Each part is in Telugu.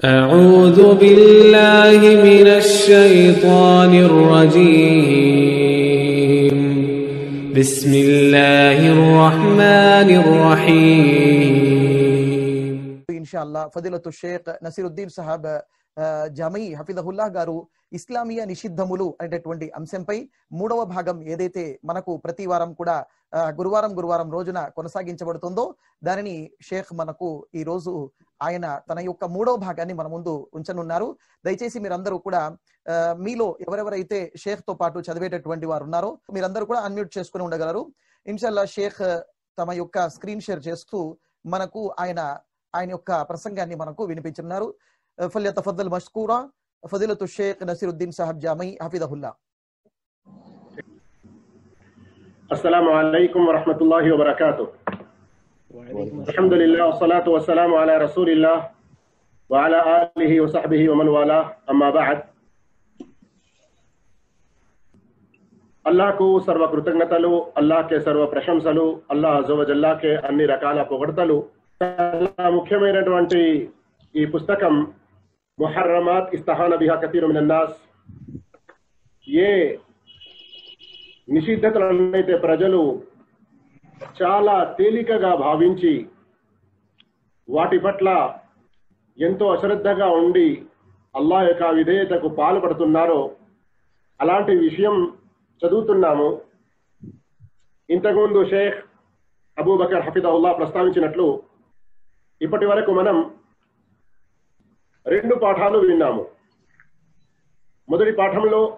أعوذ بالله من الشيطان الرجيم بسم الله الرحمن الرحيم ఇన్షాల్లా ఫదిలతు షేక్ నసీరుద్దీన్ సాహబ్ ఆ, జమీ హఫీదహుల్లా గారు ఇస్లామీయ నిషిద్ధములు అనేటటువంటి అంశంపై మూడవ భాగం ఏదైతే మనకు ప్రతి వారం కూడా ఆ, గురువారం గురువారం రోజున కొనసాగించబడుతుందో దానిని షేక్ మనకు ఈ రోజు ఆయన తన యొక్క మూడో భాగాన్ని మన ముందు ఉంచనున్నారు. దయచేసి మీరందరూ కూడా మీలో ఎవరెవరైతే షేక్తో పాటు చదివేటటువంటి వారు ఉన్నారో మీరందరూ కూడా అన్మ్యూట్ చేసుకుని ఉండగలరు. ఇన్షల్లా షేక్ తమ యొక్క స్క్రీన్ షేర్ చేస్తూ మనకు ఆయన ఆయన యొక్క ప్రసంగాన్ని మనకు వినిపించున్నారు ఫలిత ఫద్దల్ మష్కూరా ఫదిలతు షేక్ నసీరుద్దీన్ సాహబ్ జామై హఫీదహుల్లా. అస్సలం అయికం వరహమూల الحمد لله والصلاة والسلام على رسول الله وعلى آله وصحبه ومن والاه أما بعد అల్లాహకు సర్వ కృతజ్ఞతలు అల్లాహకే సర్వ ప్రశంసలు అల్లాహ్ అజోవజల్లాకే అన్ని రకాల పొగడతలు చాలా ముఖ్యమైనటువంటి ఈ పుస్తకం ముహర్రమాత్ ఇస్తహాన బిహా కతీరు మినన్నాస్ ఏ నిషిద్ధతలనైతే ప్రజలు చాలా తేలికగా భావించి వాటి పట్ల ఎంతో అశ్రద్ధగా ఉండి అల్లా యొక్క విధేయతకు పాల్పడుతున్నారో అలాంటి విషయం చదువుతున్నాము. ఇంతకుముందు షేఖ్ అబూబకర్ హఫీదవుల్లా ప్రస్తావించినట్లు ఇప్పటి వరకు మనం రెండు పాఠాలు విన్నాము. మొదటి పాఠంలో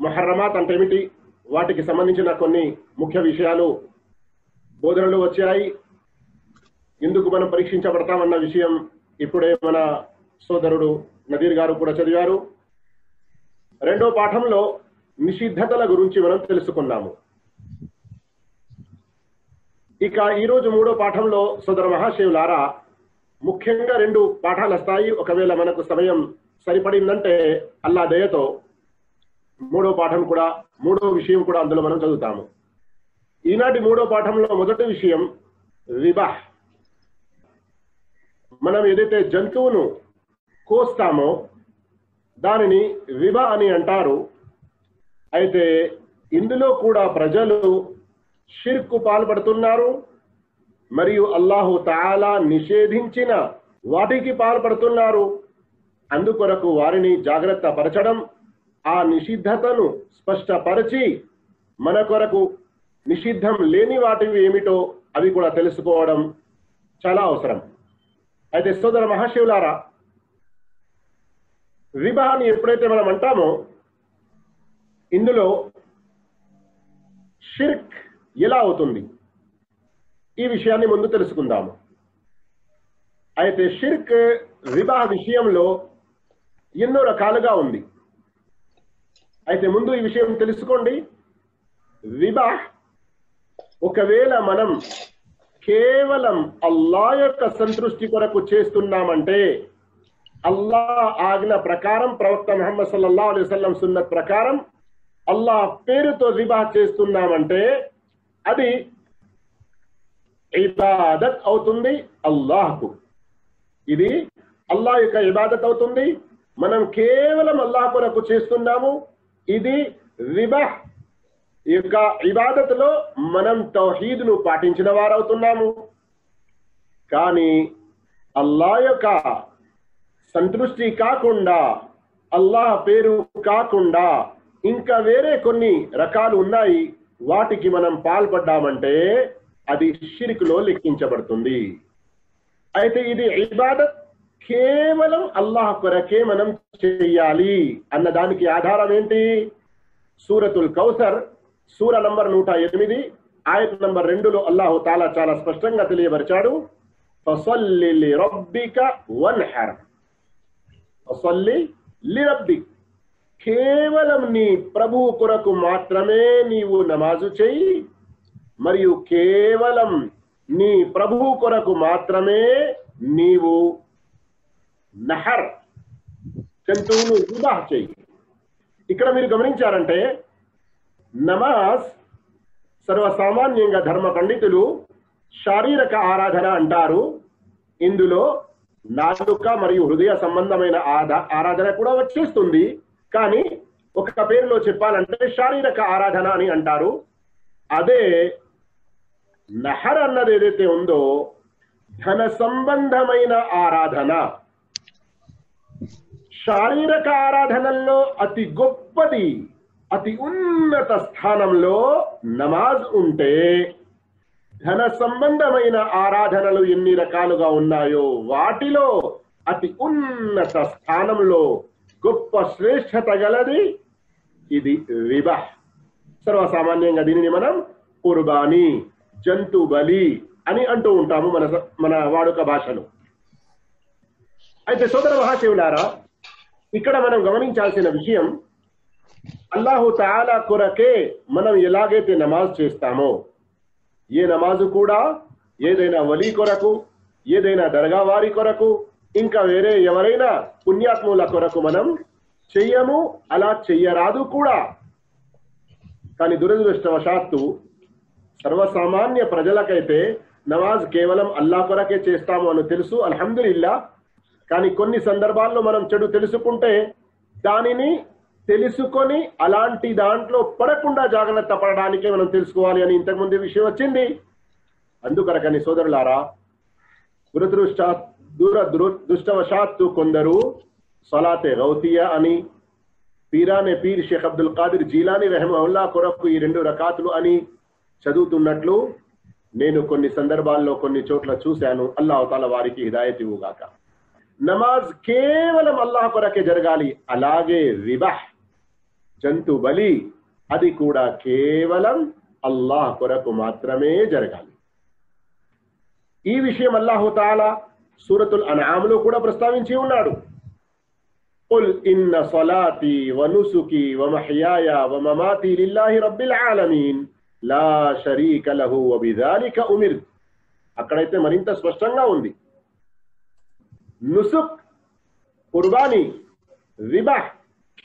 మొహర్రమాత్ అంటే ఏమిటి వాటికి సంబంధించిన కొన్ని ముఖ్య విషయాలు బోధనలు వచ్చాయి. ఎందుకు మనం పరీక్షించబడతామన్న విషయం ఇప్పుడే మన సోదరుడు నదీర్ గారు కూడా చదివారు. రెండో పాఠంలో నిషిద్ధతల గురించి మనం తెలుసుకున్నాము ఇక ఈరోజు మూడో పాఠంలో సోదర మహాశివులారా ముఖ్యంగా రెండు పాఠాలు వస్తాయి. ఒకవేళ మనకు సమయం సరిపడిందంటే అల్లా దయతో మూడో పాఠం కూడా మూడో విషయం కూడా అందులో మనం చదువుతాము. ఈనాటి మూడో పాఠంలో మొదటి విషయం విబాహ్ మనం ఏదైతే జంతువును కోస్తామో దానిని విభ అని అంటారు. అయితే ఇందులో కూడా ప్రజలు షిర్కు పాల్పడుతున్నారు. మరియు అల్లాహు తాలా నిషేధించిన వాటికి పాల్పడుతున్నారు. అందుకొరకు వారిని జాగ్రత్త పరచడం ఆ నిషిద్ధతను స్పష్టపరిచి మన కొరకు నిషిద్ధం లేని వాటివి ఏమిటో అవి కూడా తెలుసుకోవడం చాలా అవసరం. అయితే సోదర మహాశివులారా వివాహాన్ని ఎప్పుడైతే మనం అంటామో ఇందులో షిర్క్ ఎలా అవుతుంది? ఈ విషయాన్ని ముందు తెలుసుకుందాము. అయితే షిర్క్ వివాహ విషయంలో ఎన్నో రకాలుగా ఉంది. అయితే ముందు ఈ విషయం తెలుసుకోండి. వివాహ్ ఒకవేళ మనం కేవలం అల్లా యొక్క సంతృష్టి కొరకు చేస్తున్నామంటే అల్లా ఆజ్ఞ ప్రకారం ప్రవక్త మహమ్మద్ సల్లల్లా అలైవల్లం వసల్లం సున్నత్ ప్రకారం అల్లా పేరుతో వివాహ చేస్తున్నామంటే అది ఇబాదత్ అవుతుంది అల్లాహకు. ఇది అల్లాహ్ యొక్క ఇబాదత్ అవుతుంది. మనం కేవలం అల్లాహ్ కొరకు చేస్తున్నాము. ఇది రిబా ఈ యొక్క ఇబాదత్లో మనం తౌహీద్ను పాటించిన వారవుతున్నాము. కానీ అల్లా యొక్క సంతృష్టి కాకుండా అల్లాహ్ పేరు కాకుండా ఇంకా వేరే కొన్ని రకాలు ఉన్నాయి. వాటికి మనం పాల్పడ్డామంటే అది షిరికులో లెక్కించబడుతుంది. అయితే ఇది ఇబాదత్ కేవలం అల్లాహ్ కొరకే మనం చేయాలి అన్న దానికి ఆధారం ఏంటి? సూరతుల్ కౌసర్ సూర నంబర్ నూట ఎనిమిది ఆయన నంబర్ రెండులో అల్లాహు తాలా చాలా స్పష్టంగా తెలియపరిచాడు. కేవలం నీ ప్రభు కొరకు మాత్రమే నీవు నమాజు చెయ్యి మరియు కేవలం నీ ప్రభు కొరకు మాత్రమే నీవు నహర్ జంతువును వివాహ చేయి. ఇక్కడ మీరు గమనించారంటే నమాజ్ సర్వసామాన్యంగా ధర్మ పండితులు శారీరక ఆరాధన అంటారు. ఇందులో నాలుక మరియు హృదయ సంబంధమైన ఆధ- ఆరాధన కూడా వచ్చేస్తుంది. కానీ ఒక పేరులో చెప్పాలంటే శారీరక ఆరాధన అని అంటారు. అదే నహర్ అన్నది ఏదైతే ఉందో ధన సంబంధమైన ఆరాధన. శారీరక ఆరాధనల్లో అతి గొప్పది అతి ఉన్నత స్థానంలో నమాజ్ ఉంటే ధన సంబంధమైన ఆరాధనలు ఎన్ని రకాలుగా ఉన్నాయో వాటిలో అతి ఉన్నత స్థానంలో గొప్ప శ్రేష్టత గలది ఇది రిబా. సర్వసామాన్యంగా దీనిని మనం కుర్బానీ జంతు బలి అని అంటూ ఉంటాము మన మన వాడుక భాషలో. అయితే సోదర మహాశివులారా ఇక్కడ మనం గమనించాల్సిన విషయం అల్లాహు తాలా కొరకే మనం ఎలాగైతే నమాజ్ చేస్తామో ఏ నమాజు కూడా ఏదైనా వలీ కొరకు ఏదైనా దర్గా వారి కొరకు ఇంకా వేరే ఎవరైనా పుణ్యాత్ముల కొరకు మనం చెయ్యము అలా చెయ్యరాదు కూడా. కానీ దురదృష్టవశాత్తు సర్వసామాన్య ప్రజలకైతే నమాజ్ కేవలం అల్లా కొరకే చేస్తాము అని తెలుసు అల్హమ్దుల్లా కానీ కొన్ని సందర్భాల్లో మనం చెడు తెలుసుకుంటే దానిని తెలుసుకొని అలాంటి దాంట్లో పడకుండా జాగ్రత్త పడడానికే మనం తెలుసుకోవాలి అని ఇంతకుముందు విషయం వచ్చింది. అందుకరకని సోదరులారా దురదృష్ట దూర దుష్టవశాత్తు కొందరు సలాతే గౌతియా అని పీరానే పీర్ షేఖ్ అబ్దుల్ ఖాదిర్ జీలాని రెహమల్లా కొరకు ఈ రెండు రకాతులు అని చదువుతున్నట్లు నేను కొన్ని సందర్భాల్లో కొన్ని చోట్ల చూశాను. అల్లాహ్ తాల వారికి హిదాయత్ ఇవ్వుగాక నమాజ్ కేవలం అల్లాహ్ కొరకే జరగాలి అలాగే విబహ్ జంతు బలి అది కూడా కేవలం అల్లాహ్ కొరకు మాత్రమే జరగాలి ఈ విషయం అల్లాహు తాలా సూరతుల్ అనాములో కూడా ప్రస్తావించి ఉన్నాడు قل إن صلاتي ونسكي ومحياي ومماتي لله رب العالمين لا شريك له وبذلك أمرت అక్కడైతే మరింత స్పష్టంగా ఉంది నుసుక్ కుర్బానీ రిబాహ్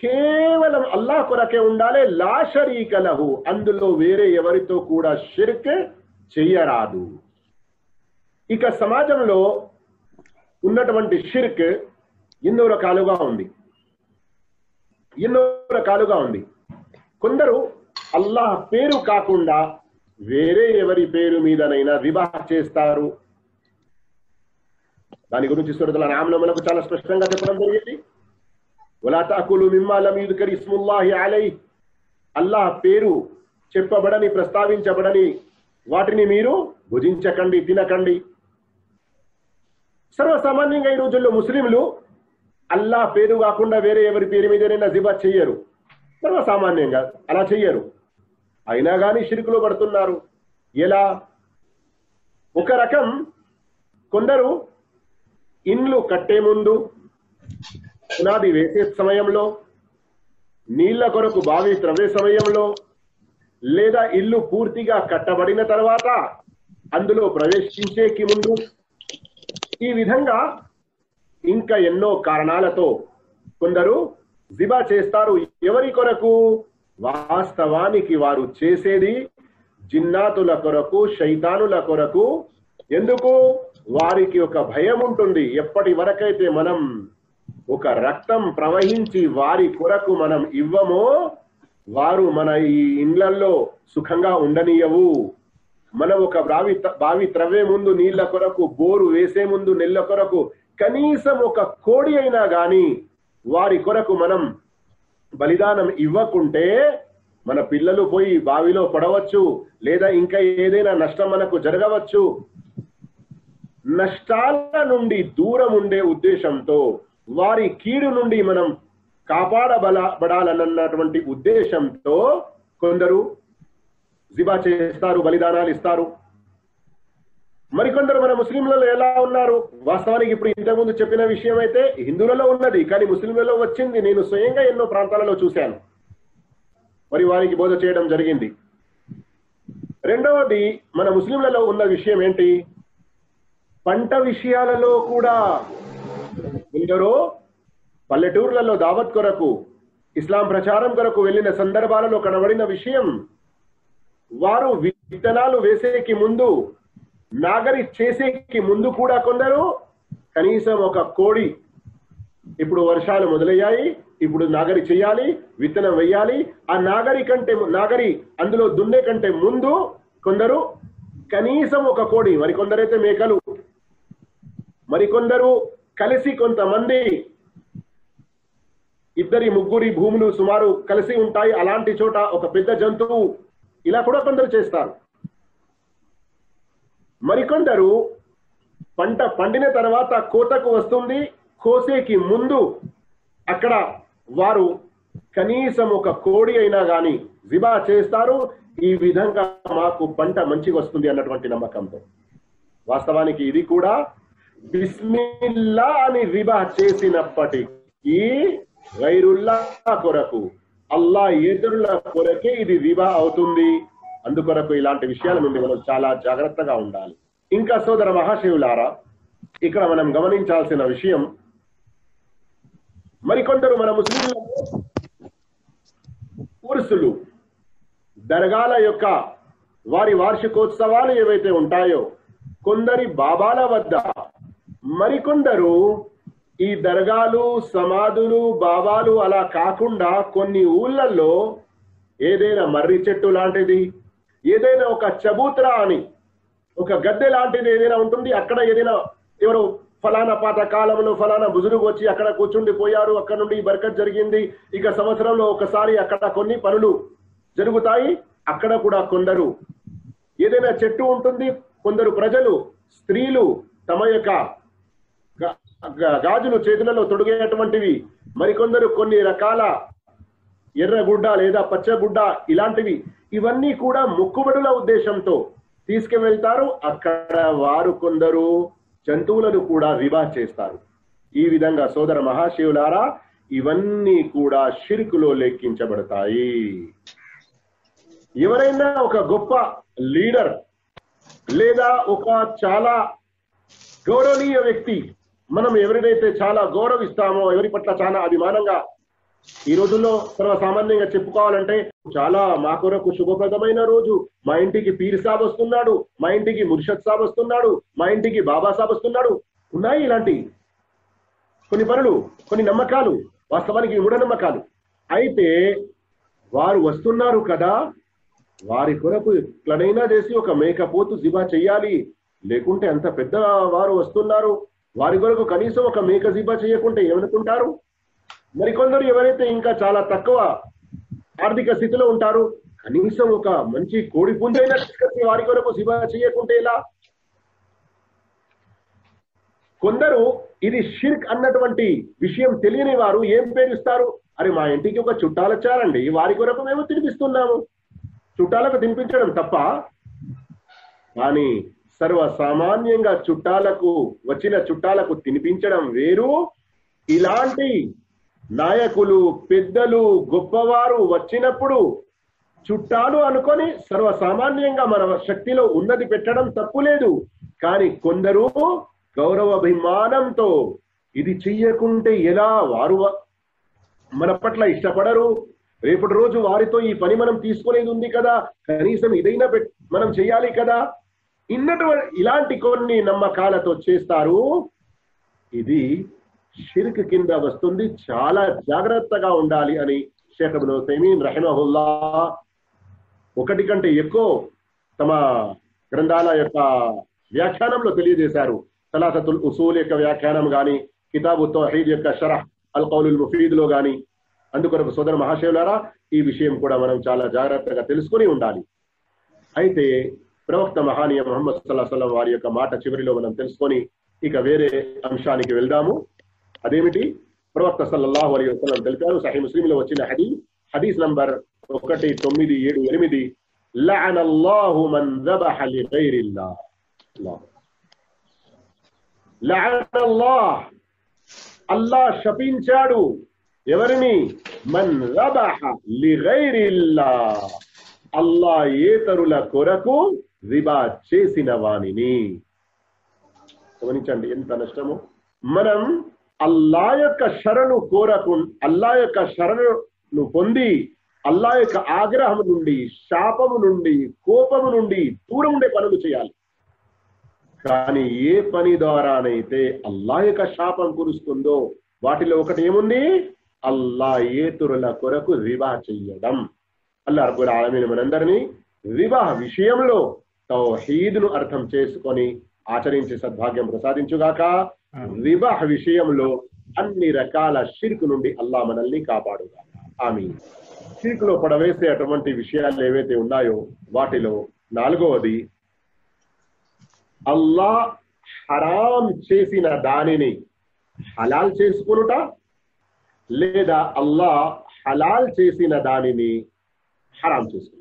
కేవలం అల్లాహ్ కొరకే ఉండాలి లా షరీకలహు అందులో వేరే ఎవరితో కూడా షిర్క్ చెయ్యరాదు. ఇక సమాజంలో ఉన్నటువంటి షిర్క్ ఎన్నో రకాలుగా ఉంది. ఎన్నో రకాలుగా ఉంది. కొందరు అల్లాహ్ పేరు కాకుండా వేరే ఎవరి పేరు మీదనైనా వివాహ చేస్తారు. దాని గురించి సురతుల నామలో మనకు చాలా స్పష్టంగా చెప్పడం జరిగింది. వలా తాకులు మిమ్మాలం యుదుకరి ఇస్ముల్లాహి అలై అల్లాహ్ పేరు చెప్పబడని ప్రస్తావించబడని వాటిని మీరు భుజించకండి తినకండి. సర్వసామాన్యంగా ఈ రోజుల్లో ముస్లింలు అల్లాహ్ పేరు కాకుండా వేరే ఎవరి పేరు మీదనైనా జిబా చెయ్యరు. సర్వసామాన్యంగా అలా చెయ్యరు. అయినా కానీ షిరుకులో పడుతున్నారు. ఎలా? ఒక రకం కొందరు ఇండ్లు కట్టే ముందు పునాది వేసే సమయంలో నీళ్ళ కొరకు బావి త్రవ్వే సమయంలో లేదా ఇల్లు పూర్తిగా కట్టబడిన తర్వాత అందులో ప్రవేశించేకి ముందు ఈ విధంగా ఇంకా ఎన్నో కారణాలతో కొందరు జిబా చేస్తారు. ఎవరి కొరకు? వాస్తవానికి వారు చేసేది జిన్నాతుల కొరకు శైతానుల కొరకు. ఎందుకు? వారికి ఒక భయం ఉంటుంది. ఎప్పటి వరకైతే మనం ఒక రక్తం ప్రవహించి వారి కొరకు మనం ఇవ్వమో వారు మన ఈ ఇండ్లల్లో సుఖంగా ఉండనీయవు. మనం ఒక బావి బావి త్రవ్వే ముందు నీళ్ళ కొరకు బోరు వేసే ముందు నెల్ల కొరకు కనీసం ఒక కోడి అయినా గాని వారి కొరకు మనం బలిదానం ఇవ్వకుంటే మన పిల్లలు పోయి బావిలో పడవచ్చు లేదా ఇంకా ఏదైనా నష్టం మనకు జరగవచ్చు. నష్టాల నుండి దూరం ఉండే ఉద్దేశంతో వారి కీడు నుండి మనం కాపాడబడాలన్నటువంటి ఉద్దేశంతో కొందరు జిబా చేస్తారు బలిదానాలు ఇస్తారు. మరికొందరు మన ముస్లింలలో ఎలా ఉన్నారు? వాస్తవానికి ఇప్పుడు ఇంతకుముందు చెప్పిన విషయం అయితే హిందువులలో ఉన్నది కానీ ముస్లింలలో వచ్చింది. నేను స్వయంగా ఎన్నో ప్రాంతాలలో చూశాను. మరి వారికి బోధ చేయడం జరిగింది. రెండవది మన ముస్లింలలో ఉన్న విషయం ఏంటి? పంట విషయాలలో కూడా ఎందరో పల్లెటూర్లలో దావత్ కొరకు ఇస్లాం ప్రచారం కొరకు వెళ్ళిన సందర్భాలలో కనబడిన విషయం వారు విత్తనాలు వేసేకి ముందు నాగరి చేసేకి ముందు కూడా కొందరు కనీసం ఒక కోడి. ఇప్పుడు వర్షాలు మొదలయ్యాయి ఇప్పుడు నాగరి చేయాలి విత్తనం వేయాలి. ఆ నాగరి కంటే నాగరి అందులో దున్నే కంటే ముందు కొందరు కనీసం ఒక కోడి. మరి కొందరైతే మేకలు. మరికొందరు కలిసి కొంతమంది ఇద్దరి ముగ్గురి భూములు సుమారు కలిసి ఉంటాయి. అలాంటి చోట ఒక పెద్ద జంతువు ఇలా కూడా కొందరు చేస్తారు. మరికొందరు పంట పండిన తర్వాత కోతకు వస్తుంది. కోసేకి ముందు అక్కడ వారు కనీసం ఒక కోడి అయినా గాని జిబా చేస్తారు. ఈ విధంగా మాకు పంట మంచిగా వస్తుంది అన్నటువంటి నమ్మకంతో. వాస్తవానికి ఇది కూడా బిస్మిల్లా అని రిబా చేసినప్పటికీ గైరుల్లా కొరకు అల్లా ఎదురుల కొరకే ఇది రిబా అవుతుంది. అందుకొరకు ఇలాంటి విషయాల నుండి మనం చాలా జాగ్రత్తగా ఉండాలి. ఇంకా సోదర మహాశివులారా ఇక్కడ మనం గమనించాల్సిన విషయం మరికొందరు మన ముస్లింలు ఉరుసులు దర్గాల యొక్క వారి వార్షికోత్సవాలు ఏవైతే ఉంటాయో కొందరి బాబాల వద్ద మరికొందరు ఈ దర్గాలు సమాధులు భావాలు అలా కాకుండా కొన్ని ఊళ్ళల్లో ఏదైనా మర్రి చెట్టు లాంటిది ఏదైనా ఒక చబూత్రా అని ఒక గద్దె లాంటిది ఏదైనా ఉంటుంది అక్కడ ఏదైనా ఎవరు ఫలానా పాత కాలంలో ఫలానా బుజురుగు వచ్చి అక్కడ కూర్చుండి పోయారు అక్కడ నుండి ఈ జరిగింది ఇక సంవత్సరంలో ఒకసారి అక్కడ కొన్ని పనులు జరుగుతాయి అక్కడ కూడా కొందరు ఏదైనా చెట్టు ఉంటుంది కొందరు ప్రజలు స్త్రీలు తమ యొక్క గాజులు చేతులలో తొడిగేటువంటివి మరికొందరు కొన్ని రకాల ఎర్రగుడ్డ లేదా పచ్చగుడ్డ ఇలాంటివి. ఇవన్నీ కూడా మొక్కుబడుల ఉద్దేశంతో తీసుకువెళ్తారు. అక్కడ వారు కొందరు జంతువులను కూడా వివాహ చేస్తారు. ఈ విధంగా సోదర మహాశివులారా ఇవన్నీ కూడా షిరుకులో లెక్కించబడతాయి. ఎవరైనా ఒక గొప్ప లీడర్ లేదా ఒక చాలా గౌరవనీయ వ్యక్తి మనం ఎవరినైతే చాలా గౌరవిస్తామో ఎవరి పట్ల చాలా అభిమానంగా ఈ రోజుల్లో సర్వసామాన్యంగా చెప్పుకోవాలంటే చాలా మా కొరకు శుభప్రదమైన రోజు. మా ఇంటికి పీర్ సాబ్ వస్తున్నాడు మా ఇంటికి ముర్షద్ సాబ్ వస్తున్నాడు మా ఇంటికి బాబా సాబ్ వస్తున్నాడు. ఉన్నాయి ఇలాంటి కొన్ని పనులు కొన్ని నమ్మకాలు వాస్తవానికి ఇవి మూఢనమ్మకాలు అయితే వారు వస్తున్నారు కదా వారి కొరకు ఎట్లనైనా చేసి ఒక మేకపోతు జిబా చెయ్యాలి. లేకుంటే అంత పెద్ద వారు వస్తున్నారు. వారి కొరకు కనీసం ఒక మేక జిబా చేయకుంటే ఏమనుకుంటారు? మరికొందరు ఎవరైతే ఇంకా చాలా తక్కువ ఆర్థిక స్థితిలో ఉంటారు కనీసం ఒక మంచి కోడి పుంజైనా తీసుకొచ్చి వారి కొరకు సిబా చేయకుంటే ఇలా కొందరు ఇది షిర్క్ అన్నటువంటి విషయం తెలియని వారు ఏం పేరుస్తారు? అరే మా ఇంటికి ఒక చుట్టాలు వచ్చారండి వారి కొరకు మేము తినిపిస్తున్నాము. చుట్టాలకు తినిపించడం తప్ప కానీ సర్వసామాన్యంగా చుట్టాలకు వచ్చిన చుట్టాలకు తినిపించడం వేరు. ఇలాంటి నాయకులు పెద్దలు గొప్పవారు వచ్చినప్పుడు చుట్టాలు అనుకొని సర్వసామాన్యంగా మన శక్తిలో ఉన్నది పెట్టడం తప్పు లేదు కానీ కొందరు గౌరవాభిమానంతో ఇది చెయ్యకుంటే ఎలా? వారు మన పట్ల ఇష్టపడరు. రేపటి రోజు వారితో ఈ పని మనం తీసుకునేది ఉంది కదా. కనీసం ఇదైనా మనం చేయాలి కదా. ఇన్నటువంటి ఇలాంటి కొన్ని నమ్మకాలతో చేస్తారు. ఇది షిర్క్ కింద వస్తుంది. చాలా జాగ్రత్తగా ఉండాలి అని షేఖ్ అబ్దుల్ తైమీన్ రహమహుల్లా ఒకటి కంటే ఎక్కువ తమ గ్రంథాల యొక్క వ్యాఖ్యానంలో తెలియజేశారు. సలాసతుల్ ఉసూల్ యొక్క వ్యాఖ్యానం గాని కితాబు తౌహీద్ యొక్క షరహ్ అల్ కౌలుల్ ముఫీద్లో గాని. అందుకొరకు సోదర మహాశివులారా ఈ విషయం కూడా మనం చాలా జాగ్రత్తగా తెలుసుకుని ఉండాలి. అయితే ప్రవక్త మహానీయ మొహమ్మద్ సల్లా సల్లం వారి యొక్క మాట చివరిలో మనం తెలుసుకొని ఇక వేరే అంశానికి వెళ్దాము. అదేమిటి? ప్రవక్త సల్లల్లాహు అలీ వసలం తెలిపారు సహీ ముస్లింలో వచ్చిన హదీ హదీస్ నంబర్ ఒకటి తొమ్మిది ఏడు ఎనిమిది అల్లా శపించాడు. ఎవరిని? మన్ అల్లా ఏతరుల కొరకు రిబా చేసిన వానిని గమనించండి ఎంత నష్టము. మనం అల్లా యొక్క శరణు కోరకు అల్లా యొక్క శరణును పొంది అల్లా యొక్క ఆగ్రహం నుండి శాపము నుండి కోపము నుండి దూరం ఉండే పనులు చేయాలి. కానీ ఏ పని ద్వారానైతే అల్లా యొక్క శాపం కురుస్తుందో వాటిలో ఒకటి ఏముంది? అల్లా ఏతురుల కొరకు రివా చెయ్యడం. అల్లా రబ్బుల్ ఆలమీన్ మనందరినీ వివాహ విషయంలో తౌహీద్ను అర్థం చేసుకొని ఆచరించే సద్భాగ్యం ప్రసాదించుగాక వివాహ విషయంలో అన్ని రకాల షిర్క్ నుండి అల్లా మనల్ని కాపాడుగాక. ఆమె షిర్క్లో పడవేసే అటువంటి విషయాలు ఏవైతే ఉన్నాయో వాటిలో నాలుగవది అల్లా హరాం చేసిన దానిని హలాల్ చేసుకునుట లేదా అల్లా హలాల్ చేసిన దానిని హరాం చేసుకుంటారు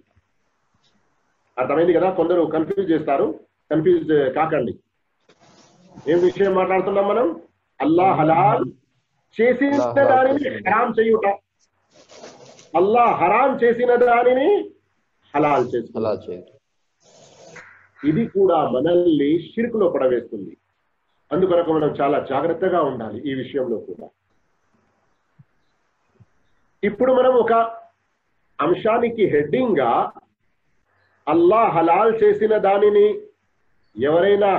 అర్థమైంది కదా? కొందరు కన్ఫ్యూజ్ చేస్తారు. కన్ఫ్యూజ్ కాకండి. ఏం విషయం మాట్లాడుతున్నాం మనం? అల్లా హలాల్ చేసిన దానిని హరాం చేయుట. అల్లా హరాం చేసిన దానిని హలాల్ చేయండి ఇది కూడా మనల్ని షిర్కులో పడవేస్తుంది. అందుకొరకు మనం చాలా జాగ్రత్తగా ఉండాలి ఈ విషయంలో కూడా. ఇప్పుడు మనం ఒక అంశానికి హెడ్డింగ్గా అల్లా హలాల్ చేసిన దానిని ఎవరైనా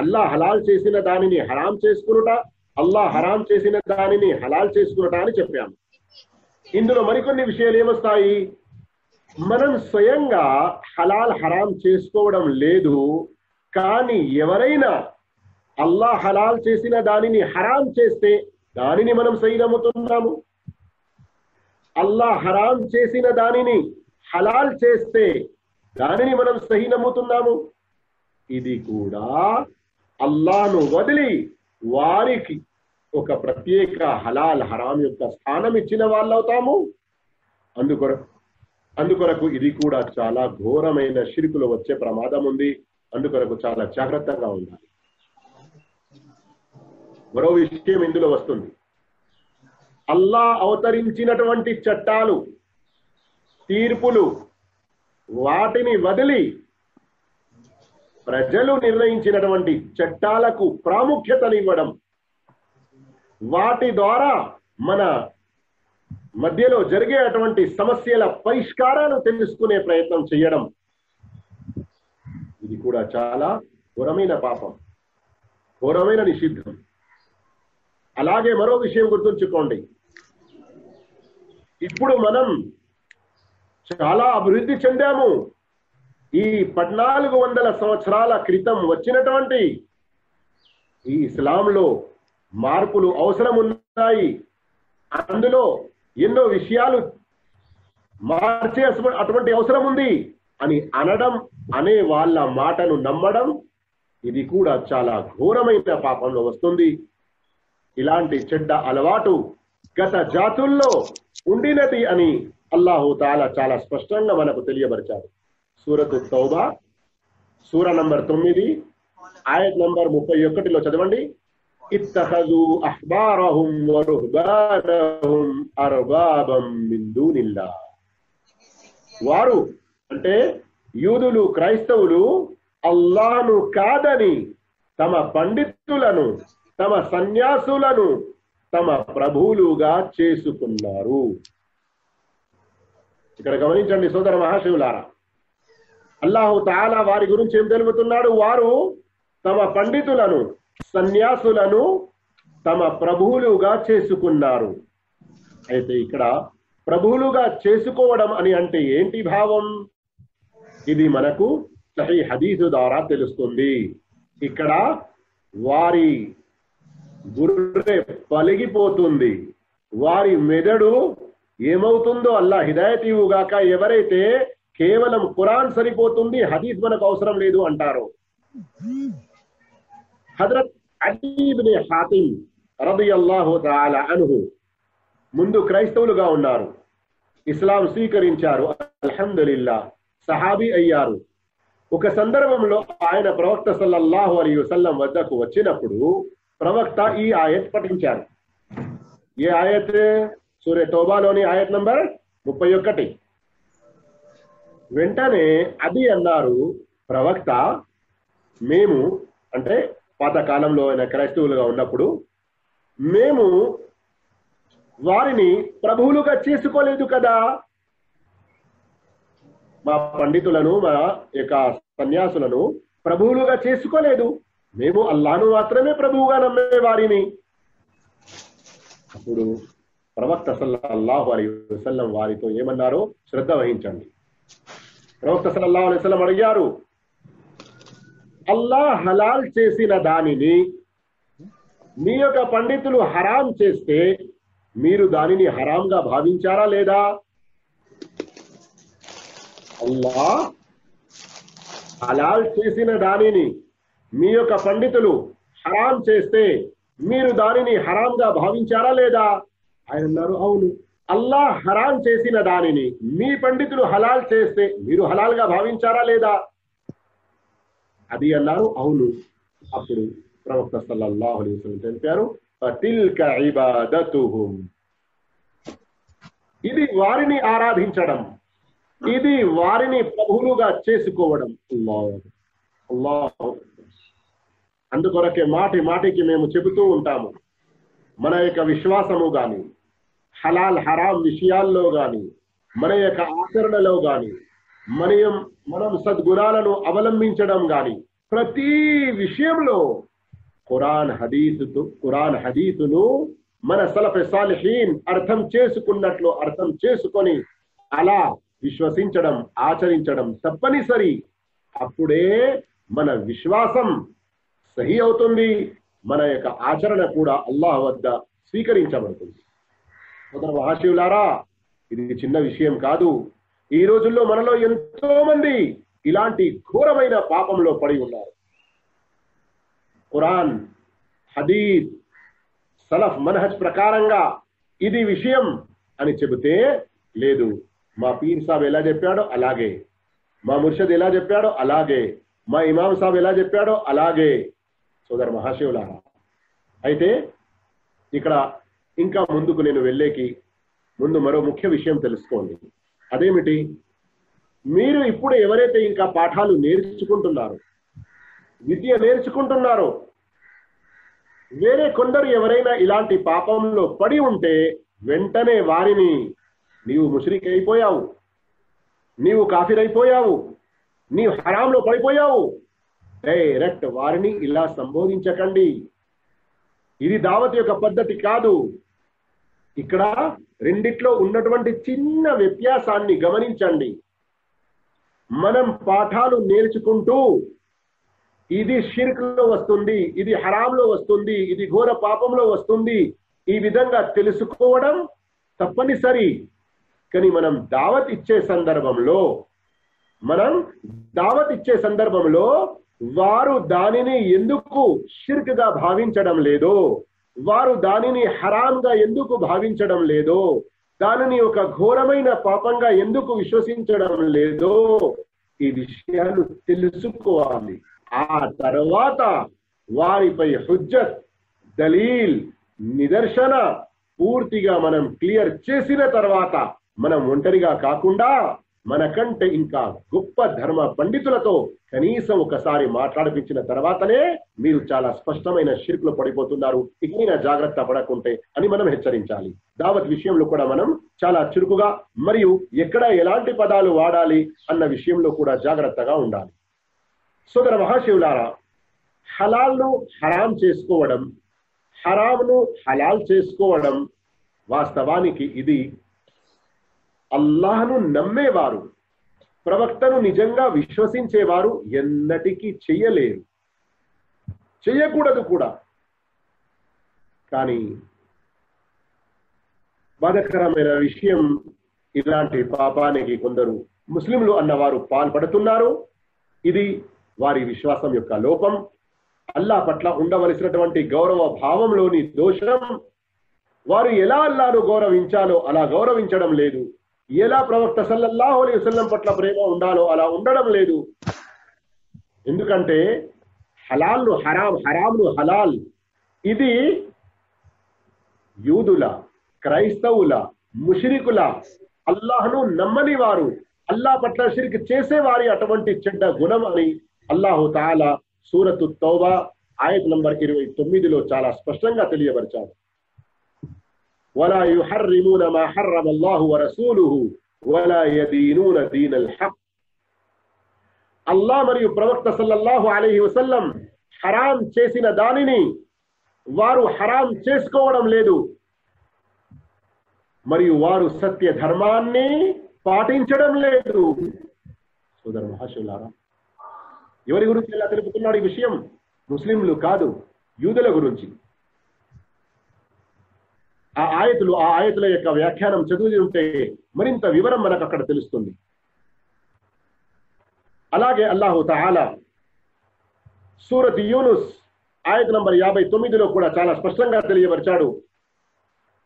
అల్లా హలాల్ చేసిన దానిని హరాం చేసుకునుట అల్లా హరాం చేసిన దానిని హలాల్ చేసుకునుట అని చెప్పాము. ఇందులో మరికొన్ని విషయాలు ఏమొస్తాయి? మనం స్వయంగా హలాల్ హరాం చేసుకోవడం లేదు కానీ ఎవరైనా అల్లా హలాల్ చేసిన దానిని హరాం చేస్తే దానిని మనం సైనమ్ముతున్నాము అల్లా హరాం చేసిన దానిని హలాల్ చేస్తే దానిని మనం సహి నమ్ముతున్నాము. ఇది కూడా అల్లాను వదిలి వారికి ఒక ప్రత్యేక హలాల్ హరాం యొక్క స్థానం ఇచ్చిన వాళ్ళు అవుతాము అందుకొరకు అందుకొరకు ఇది కూడా చాలా ఘోరమైన షిరుకులు వచ్చే ప్రమాదం ఉంది. అందుకొరకు చాలా జాగ్రత్తగా ఉండాలి. మరో విషయం ఇందులో వస్తుంది. అల్లా అవతరించినటువంటి చట్టాలు తీర్పులు వాటిని వదిలి ప్రజలు నిర్ణయించినటువంటి చట్టాలకు ప్రాముఖ్యతనివ్వడం. వాటి ద్వారా మన మధ్యలో జరిగే అటువంటి సమస్యల పరిష్కారాలు తెలుసుకునే ప్రయత్నం చేయడం. ఇది కూడా చాలా ఘోరమైన పాపం. ఘోరమైన నిషిద్ధం. అలాగే మరో విషయం గుర్తుంచుకోండి. ఇప్పుడు మనం చాలా అభివృద్ధి చెందాము. ఈ పద్నాలుగు వందల సంవత్సరాల క్రితం వచ్చినటువంటి ఈ ఇస్లాంలో మార్పులు అవసరం ఉన్నాయి అందులో ఎన్నో విషయాలు మార్చే అటువంటి అవసరం ఉంది అని అనడం అనే వాళ్ళ మాటను నమ్మడం ఇది కూడా చాలా ఘోరమైన పాపంలో వస్తుంది. ఇలాంటి చెడ్డ అలవాటు గత జాతుల్లో ఉండినది అని అల్లాహు తాలా చాలా స్పష్టంగా మనకు తెలియబరిచారు సూరత్ తౌబా సూర నంబర్ తొమ్మిది ఆయత్ నంబర్ ముప్పై ఒకటిలో చదవండి. ఇత్తఖజు అహ్బారహుం వరుహ్బానహుం అర్బాబం మిన్ దూనిల్లా వారు అంటే యూదులు క్రైస్తవులు అల్లాను కాదని తమ పండితులను తమ సన్యాసులను తమ ప్రభువులుగా చేసుకున్నారు. ఇక్కడ గమనించండి సోదర మహాశివులారా. అల్లాహు తాలా వారి గురించి ఏం తెలుపుతున్నాడు? వారు తమ పండితులను సన్యాసులను తమ ప్రభువులుగా చేసుకున్నారు. అయితే ఇక్కడ ప్రభువులుగా చేసుకోవడం అని అంటే ఏంటి భావం? ఇది మనకు సహీ హదీసు ద్వారా తెలుస్తుంది. ఇక్కడ వారి గుర్రె పలిగిపోతుంది. వారి మెదడు ఏమవుతుందో అల్లా హిదాయత్ ఇవ్వుగాక. ఎవరైతే కేవలం ఖురాన్ సరిపోతుంది హదీస్ మనకు అవసరం లేదు అంటారు. హజరత్ అలీబిన్ హాతిం రదియల్లాహు ముందు క్రైస్తవులుగా ఉన్నారు. ఇస్లాం స్వీకరించారు. అల్హందుల్లా సహాబీ అయ్యారు. ఒక సందర్భంలో ఆయన ప్రవక్త సల్లల్లాహు అలీ వసల్లం వద్దకు వచ్చినప్పుడు ప్రవక్త ఈ ఆయత్ పఠించారు. ఏ ఆయత్? సూర్య టోబాలోని ఆయత్ నంబర్ ముప్పై ఒకటి. వెంటనే అది అన్నారు ప్రవక్త మేము అంటే పాతకాలంలో ఆయన క్రైస్తవులుగా ఉన్నప్పుడు మేము వారిని ప్రభువులుగా చేసుకోలేదు కదా. మా పండితులను మా యొక్క సన్యాసులను ప్రభువులుగా చేసుకోలేదు. మేము అల్లాను మాత్రమే ప్రభువుగా నమ్మే వారిని. అప్పుడు ప్రవక్త సల్లల్లాహు అలీ వసల్లం వారితో ఏమన్నారో శ్రద్ధ వహించండి. ప్రవక్త సల్లల్లాహు అలైహి వసల్లం అడిగారు అల్లా హలాల్ చేసిన దానిని మీ యొక్క పండితులు హరాం చేస్తే మీరు దానిని హరాంగా భావించారా లేదా? అల్లా హలాల్ చేసిన దానిని మీ యొక్క పండితులు హరాం చేస్తే మీరు దానిని హరాంగా భావించారా లేదా? ఆయన అన్నారు అవును అల్లా హరాం చేసిన దానిని మీ పండితులు హలాల్ చేస్తే మీరు హలాల్గా భావించారా లేదా? అది అన్నారు అవును. అప్పుడు ప్రవక్త సల్లల్లాహు అలైహి వసల్లం తెలిపారు ఫతిల్క ఇబాదతుహుం. ఇది వారిని ఆరాధించడం. ఇది వారిని ప్రభువులుగా చేసుకోవడం. అందుకొరకే మాటి మాటికి మేము చెబుతూ ఉంటాము మన యొక్క విశ్వాసము గాని హలాల్ హరాం విషయాల్లో గాని మన యొక్క ఆచరణలో గాని మనం మనం సద్గుణాలను అవలంబించడం గాని ప్రతి విషయంలో ఖురాన్ హదీసు ఖురాన్ హదీసును మన సలఫ్ సాలిహీన్ అర్థం చేసుకున్నట్లు అర్థం చేసుకొని అలా విశ్వసించడం ఆచరించడం తప్పనిసరి. అప్పుడే మన విశ్వాసం సహి అవుతుంది. మన యొక్క ఆచరణ కూడా అల్లాహ్ వద్ద స్వీకరించబడుతుంది. సోదర మహాశివులారా ఇది చిన్న విషయం కాదు. ఈ రోజుల్లో మనలో ఎంతో మంది ఇలాంటి ఘోరమైన పాపంలో పడి ఉన్నారు. ఖురాన్ హదీద్ సలఫ్ మనహజ్ ప్రకారంగా ఇది విషయం అని చెబితే లేదు మా పీర్ సాబ్ ఎలా చెప్పాడో అలాగే మా ముర్షద్ ఎలా చెప్పాడో అలాగే మా ఇమాం సాబ్ ఎలా చెప్పాడో అలాగే సోదర మహాశివులారా. అయితే ఇక్కడ ఇంకా ముందుకు నేను వెళ్ళేకి ముందు మరో ముఖ్య విషయం తెలుసుకోండి. అదేమిటి? మీరు ఇప్పుడు ఎవరైతే ఇంకా పాఠాలు నేర్చుకుంటున్నారో విద్య నేర్చుకుంటున్నారో వేరే కొందరు ఎవరైనా ఇలాంటి పాపంలో పడి ఉంటే వెంటనే వారిని నీవు ముషరిక్ అయిపోయావు నీవు కాఫీరైపోయావు అయిపోయావు నీవు హరాంలో పడిపోయావు. డైరెక్ట్ వారిని ఇలా సంబోధించకండి. ఇది దావత్ యొక్క పద్ధతి కాదు. ఇక్కడ రెండిట్లో ఉన్నటువంటి చిన్న వ్యత్యాసాన్ని గమనించండి. మనం పాఠాలు నేర్చుకుంటూ ఇది షిర్క్లో వస్తుంది ఇది హరాంలో వస్తుంది ఇది ఘోర పాపంలో వస్తుంది ఈ విధంగా తెలుసుకోవడం తప్పనిసరి. కానీ మనం దావత్ ఇచ్చే సందర్భంలో మనం దావత్ ఇచ్చే సందర్భంలో వారు దానిని ఎందుకు షిర్క్గా భావించడం లేదో వారు దానిని హరాంగా ఎందుకు భావించడం లేదో దానిని ఒక ఘోరమైన పాపంగా ఎందుకు విశ్వసించడం లేదో ఈ విషయాలు తెలుసుకోవాలి. ఆ తర్వాత వారిపై హుజ్జత్ దలీల్ నిదర్శన పూర్తిగా మనం క్లియర్ చేసిన తర్వాత మనం ఒంటరిగా కాకుండా మనకంటే ఇంకా గొప్ప ధర్మ పండితులతో కనీసం ఒకసారి మాట్లాడిపించిన తర్వాతనే మీరు చాలా స్పష్టమైన షిర్కులు పడిపోతున్నారు. ఇకైనా జాగ్రత్త పడకుంటే అని మనం హెచ్చరించాలి. దావత్ విషయంలో కూడా మనం చాలా చురుకుగా మరియు ఎక్కడ ఎలాంటి పదాలు వాడాలి అన్న విషయంలో కూడా జాగ్రత్తగా ఉండాలి. సోదర మహాశివులారా హలాల్ను హరాం చేసుకోవడం హరాంను హలాల్ చేసుకోవడం వాస్తవానికి ఇది అల్లాహను నమ్మేవారు. ప్రవక్తను నిజంగా విశ్వసించేవారు ఎన్నటికీ చెయ్యలేరు. చెయ్యకూడదు కూడా. కానీ బాధకరమైన విషయం ఇలాంటి పాపానికి కొందరు ముస్లింలు అన్నవారు పాల్పడుతున్నారు. ఇది వారి విశ్వాసం యొక్క లోపం. అల్లా పట్ల ఉండవలసినటువంటి గౌరవ భావంలోని దోషం. వారు ఎలా అల్లాను గౌరవించాలో అలా గౌరవించడం లేదు. ఎలా ప్రవక్త సల్లల్లాహు అలీ వసల్లం పట్ల ప్రేమ ఉండాలో అలా ఉండడం లేదు. ఎందుకంటే హలాల్ను హరాం హరాంను హలాల్. ఇది యూదుల క్రైస్తవుల ముషరికుల అల్లాహ్ను నమ్మని వారు అల్లా పట్ల షిరిక్ చేసేవారి అటువంటి చెడ్డ గుణం అని అల్లాహు తాలా సూరతు తౌబా ఆయత్ నంబర్ ఇరవై తొమ్మిదిలో చాలా స్పష్టంగా తెలియపరిచారు ولا يحرمون ما حرم الله ورسوله ولا يدينون دين الحق అల్లా మరియు ప్రవక్త సల్లల్లాహు అలైహి వసల్లం హరాం చేసిన దానిని వారు హరాం చేసుకోవడం లేదు మరియు వారు సత్య ధర్మాన్ని పాటించడం లేదు సోదర మహాశివులారా ఎవరి గురించి ఎలా తెలుపుతున్నాడు ఈ విషయం ముస్లింలు కాదు యూదుల గురించి ఆ ఆయతులు ఆ ఆయతుల యొక్క వ్యాఖ్యానం చదివి ఉంటే మరింత వివరం మనకు అక్కడ తెలుస్తుంది అలాగే అల్లాహు తాలా సూరత్ యూనుస్ ఆయత నంబర్ యాభై తొమ్మిదిలో కూడా చాలా స్పష్టంగా తెలియపరిచాడు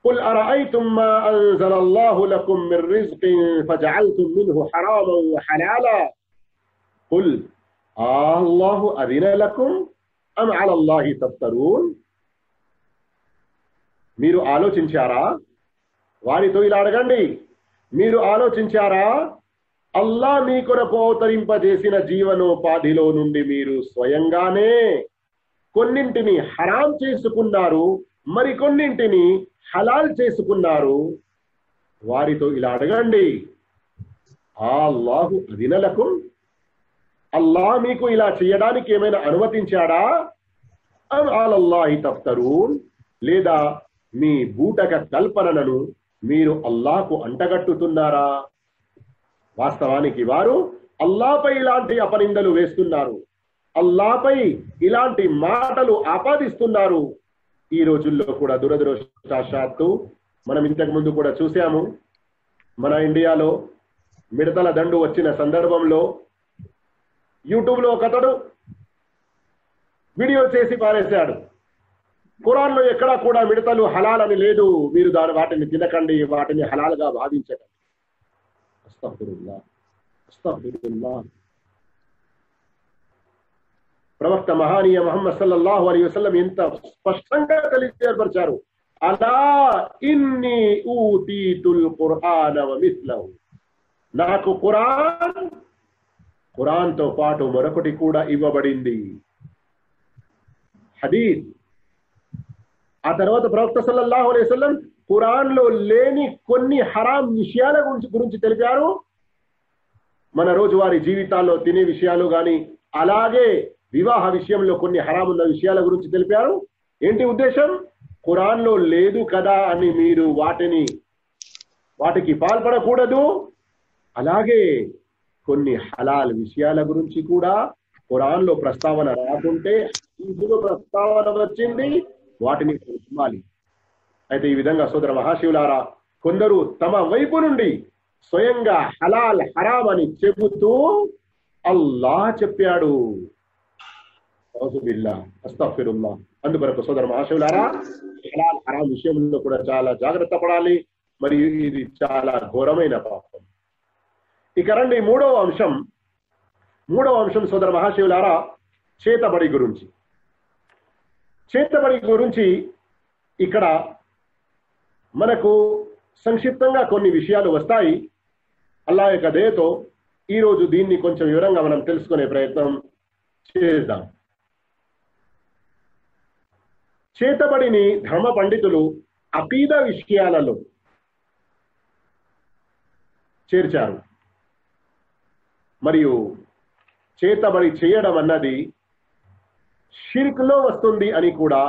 قل أرأيتم ما أنزل الله لكم من رزق فجعلتم منه حراما وحلالا قل آه الله أذن لكم أم على الله تفترون మీరు ఆలోచించారా? వారితో ఇలా అడగండి. మీరు ఆలోచించారా? అల్లా మీ కొరకు అవతరింపజేసిన జీవనోపాధిలో నుండి మీరు స్వయంగానే కొన్నింటిని హరాం చేసుకున్నారు మరి కొన్నింటిని హలాల్ చేసుకున్నారు. వారితో ఇలా అడగండి. అల్లాహు అదినలకు అల్లా మీకు ఇలా చేయడానికి ఏమైనా అనుమతించాడా? అల్లాహి తఫ్తరూన్. లేదా మీ బూటక కల్పనలను మీరు అల్లాకు అంటగట్టుతున్నారా? వాస్తవానికి వారు అల్లాపై ఇలాంటి అపనిందలు వేస్తున్నారు. అల్లాపై ఇలాంటి మాటలు ఆపాదిస్తున్నారు. ఈ రోజుల్లో కూడా దురదృష్టాశాత్తు మనం ఇంతకు ముందు కూడా చూసాము మన ఇండియాలో మిడతల దండు వచ్చిన సందర్భంలో యూట్యూబ్లో ఒకతడు వీడియో చేసి పారేశాడు. ఖురాన్లో ఎక్కడా కూడా మిడతలు హలాల్ అని లేదు. మీరు దాని వాటిని తినకండి వాటిని హలాల్గా భావించకండి అస్తఫిరుల్లా అస్తఫిరుల్లా. ప్రవక్త మహానీయ మహమ్మద్ సల్లల్లాహు అలీ వసల్లం ఎంత స్పష్టంగా తెలియజేయపరిచారు అలా ఇన్ని ఊతీతుల్ ఖురాన్ నాకు ఖురాన్ ఖురాన్తో పాటు మరొకటి కూడా ఇవ్వబడింది. హదీద్ ఆ తర్వాత ప్రవక్త సల్లల్లాహు అలైవల్లం ఖురాన్లో లేని కొన్ని హరాం విషయాల గురించి గురించి తెలిపారు. మన రోజువారి జీవితాల్లో తినే విషయాలు కానీ అలాగే వివాహ విషయంలో కొన్ని హరాం ఉన్న విషయాల గురించి తెలిపారు. ఏంటి ఉద్దేశం? ఖురాన్లో లేదు కదా అని మీరు వాటిని వాటికి పాల్పడకూడదు. అలాగే కొన్ని హలాల్ విషయాల గురించి కూడా ఖురాన్లో ప్రస్తావన రాకుంటే ఇందులో ప్రస్తావన వచ్చింది వాటిని నమ్మాలి అయితే ఈ విధంగా సోదర మహాశివులారా కొందరు తమ వైపు నుండి స్వయంగా హలాల్ హరామ్ అని చెబుతూ అల్లా చెప్పాడు. అస్తఫిరుల్లా. అందుకొరకు సోదర మహాశివులారా హలాల్ హరాం విషయంలో కూడా చాలా జాగ్రత్త పడాలి. మరియు ఇది చాలా ఘోరమైన పాపం. ఇక రండి మూడవ అంశం. మూడవ అంశం సోదర మహాశివులారా చేతబడి గురించి. చేతబడి గురించి ఇక్కడ మనకు సంక్షిప్తంగా కొన్ని విషయాలు వస్తాయి. అల్లా యొక్క దయతో ఈరోజు దీన్ని కొంచెం వివరంగా మనం తెలుసుకునే ప్రయత్నం చేద్దాం. చేతబడిని ధర్మ పండితులు అపీద విషయాలలో చేర్చారు. మరియు చేతబడి చేయడం అన్నది షిర్క్లో వస్తుంది అని కూడా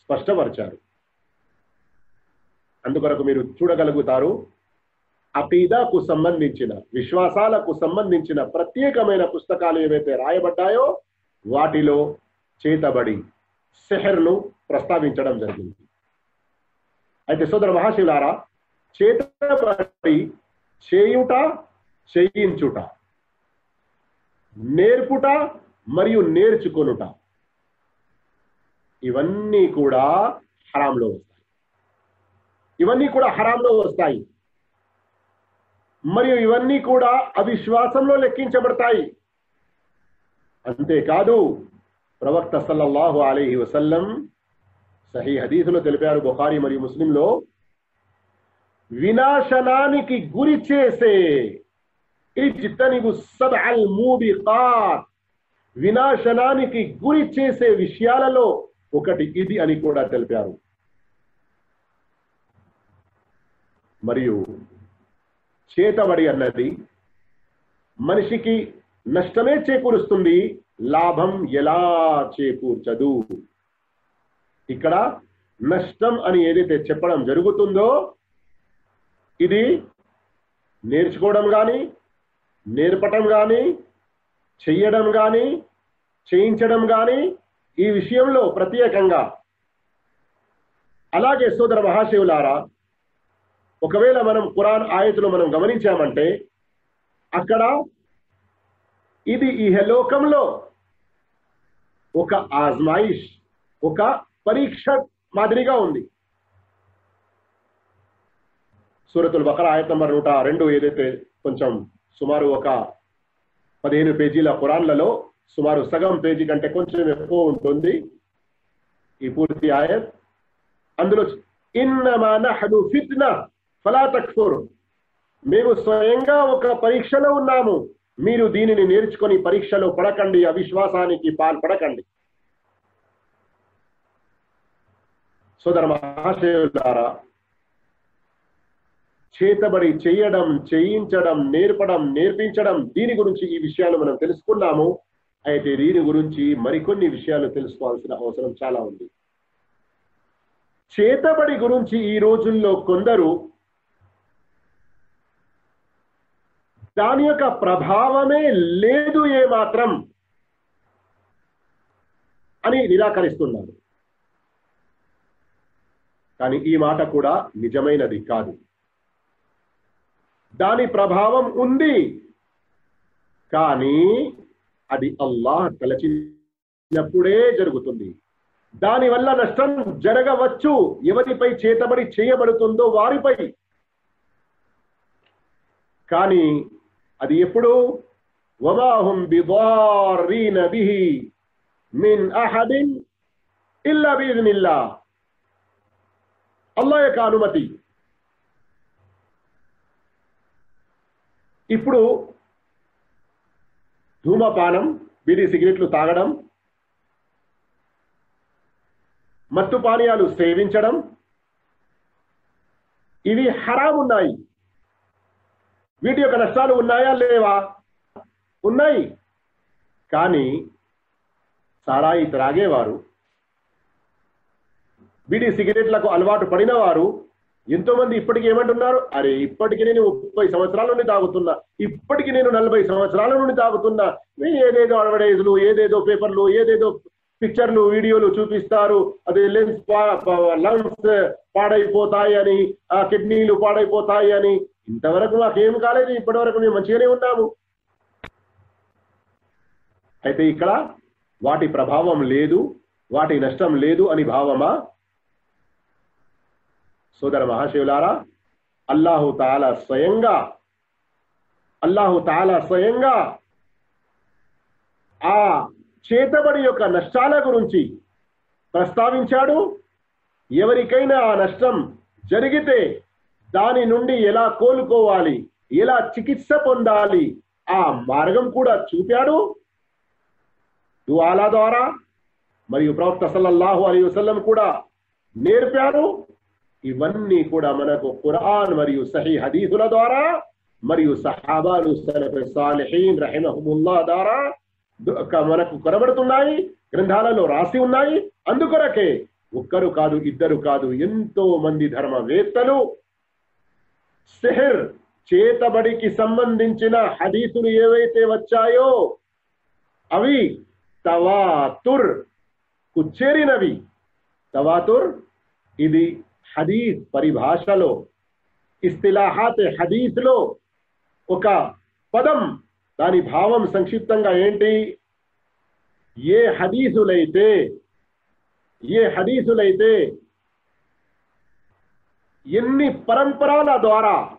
స్పష్టపరిచారు. అందుకొరకు మీరు చూడగలుగుతారు అపీదాకు సంబంధించిన విశ్వాసాలకు సంబంధించిన ప్రత్యేకమైన పుస్తకాలు ఏవైతే రాయబడ్డాయో వాటిలో చేతబడి సెహర్ను ప్రస్తావించడం జరిగింది. అయితే సోదర మహాశివులారా చేతబడి చేయుట చేయించుట నేర్పుట మరియు నేర్చుకొనుట ఇవన్నీ కూడా హరాంలో వస్తాయి. ఇవన్నీ కూడా హరాంలో వస్తాయి. మరియు ఇవన్నీ కూడా అవిశ్వాసంలో లెక్కించబడతాయి. అంతేకాదు ప్రవక్త సల్లల్లాహు అలీహి వసల్లం సహీ హదీసులో తెలిపారు బుఖారి మరియు ముస్లింలో వినాశనానికి గురి చేసే వినాశనానికి గురి చేసే విషయాలలో ఒకటి ఇది అని కూడా తెలిపారు. మరియు చేతబడి అన్నది మనిషికి నష్టమే చేకూరుస్తుంది లాభం ఎలా చేకూర్చదు. ఇక్కడ నష్టం అని ఏదైతే చెప్పడం జరుగుతుందో ఇది నేర్చుకోవడం కానీ నేర్పటం కానీ చెయ్యడం కానీ చేయించడం కానీ ఈ విషయంలో ప్రత్యేకంగా అలాగే సోదర మహాశివులారా ఒకవేళ మనం ఖురాన్ ఆయతులు మనం గమనించామంటే అక్కడ ఇది ఇహలోకంలో ఒక ఆజ్మాయిష్ ఒక పరీక్ష మాదిరిగా ఉంది. సూరతుల్ బకర ఆయత నంబర్ నూట రెండు ఏదైతే కొంచెం సుమారు ఒక పదిహేను పేజీల ఖురాన్లలో సుమారు సగం పేజీ కంటే కొంచెం ఎక్కువ ఉంటుంది. ఈ పూర్తి ఆయత్. అందులో ఇన్నమా నహను ఫిత్న ఫలా తక్ఫుర్. మేము స్వయంగా ఒక పరీక్షలో ఉన్నాము. మీరు దీనిని నేర్చుకొని పరీక్షలో పడకండి అవిశ్వాసానికి పాల్పడకండి. సోదర మహాశయులారా చేతబడి చేయడం చేయించడం నేర్పడం నేర్పించడం దీని గురించి ఈ విషయాలు మనం తెలుసుకున్నాము. అయితే దీని గురించి మరికొన్ని విషయాలు తెలుసుకోవాల్సిన అవసరం చాలా ఉంది. చేతబడి గురించి ఈ రోజుల్లో కొందరు దాని యొక్క ప్రభావమే లేదు ఏ మాత్రం అని నిరాకరిస్తున్నారు. కానీ ఈ మాట కూడా నిజమైనది కాదు. దాని ప్రభావం ఉంది. కానీ అది అల్లాహ్ తలచినప్పుడే జరుగుతుంది. దానివల్ల నష్టం జరగవచ్చు. ఎవరిపై చేతబడి చేయబడుతుందో వారిపై. కానీ అది ఎప్పుడు? వమాహుం బిదారీన బిహి మిన్ అహదిన్ ఇల్లా బీజ్నిల్లా అల్లా యొక్క అనుమతి. ఇప్పుడు ధూమపానం బీడీ సిగరెట్లు తాగడం మత్తు పానీయాలు సేవించడం ఇవి హరాం ఉన్నాయి వీటి యొక్క నష్టాలు ఉన్నాయా లేవా? ఉన్నాయి. కానీ సారాయి త్రాగేవారు బీడీ సిగరెట్లకు అలవాటు పడిన వారు ఎంతో మంది ఇప్పటికి ఏమంటున్నారు? అరే ఇప్పటికి నేను ముప్పై సంవత్సరాల నుండి తాగుతున్నా. ఇప్పటికి నేను నలభై సంవత్సరాల నుండి తాగుతున్నా. ఏదేదో అడ్వర్టైజ్లు ఏదేదో పేపర్లు ఏదేదో పిక్చర్లు వీడియోలు చూపిస్తారు. అది లెన్స్ లంగ్స్ పాడైపోతాయి అని ఆ కిడ్నీలు పాడైపోతాయి అని. ఇంతవరకు మాకేం కాలేదు ఇప్పటి వరకు మేము మంచిగానే ఉన్నాము. అయితే ఇక్కడ వాటి ప్రభావం లేదు వాటి నష్టం లేదు అని భావమా? సోదర మహాశివులారా అల్లాహు తాలా స్వయంగా అల్లాహు తాలా స్వయంగా ఆ చేతబడి యొక్క నష్టాల గురించి ప్రస్తావించాడు. ఎవరికైనా ఆ నష్టం జరిగితే దాని నుండి ఎలా కోలుకోవాలి ఎలా చికిత్స పొందాలి ఆ మార్గం కూడా చూపాడు. దువాలా ద్వారా మరియు ప్రవక్త సల్లల్లాహు అలీ వసల్లం కూడా నేర్పారు ఇవన్నీ కూడా మనకు ఖురాన్ మరియు సహీ హదీసుల ద్వారా మరియు సహాబాలు సాలిహీన్ రహిమహుముల్లా ద్వారా మనకు కనబడుతున్నాయి గ్రంథాలలో రాసి ఉన్నాయి. అందుకొరకే ఒక్కరు కాదు ఇద్దరు కాదు ఎంతో మంది ధర్మవేత్తలు సెహర్ చేతబడికి సంబంధించిన హదీసులు ఏవైతే వచ్చాయో అవి తవాతుర్కు చేరినవి తవాతుర్ ఇది హదీస్ పరిభాషలో ఇస్తిలాహాత్ హదీస్లో ఒక పదం దాని భావం సంక్షిప్తంగా ఏంటి? ఏ హదీసులైతే ఏ హదీసులైతే ఎన్ని పరంపరాల ద్వారా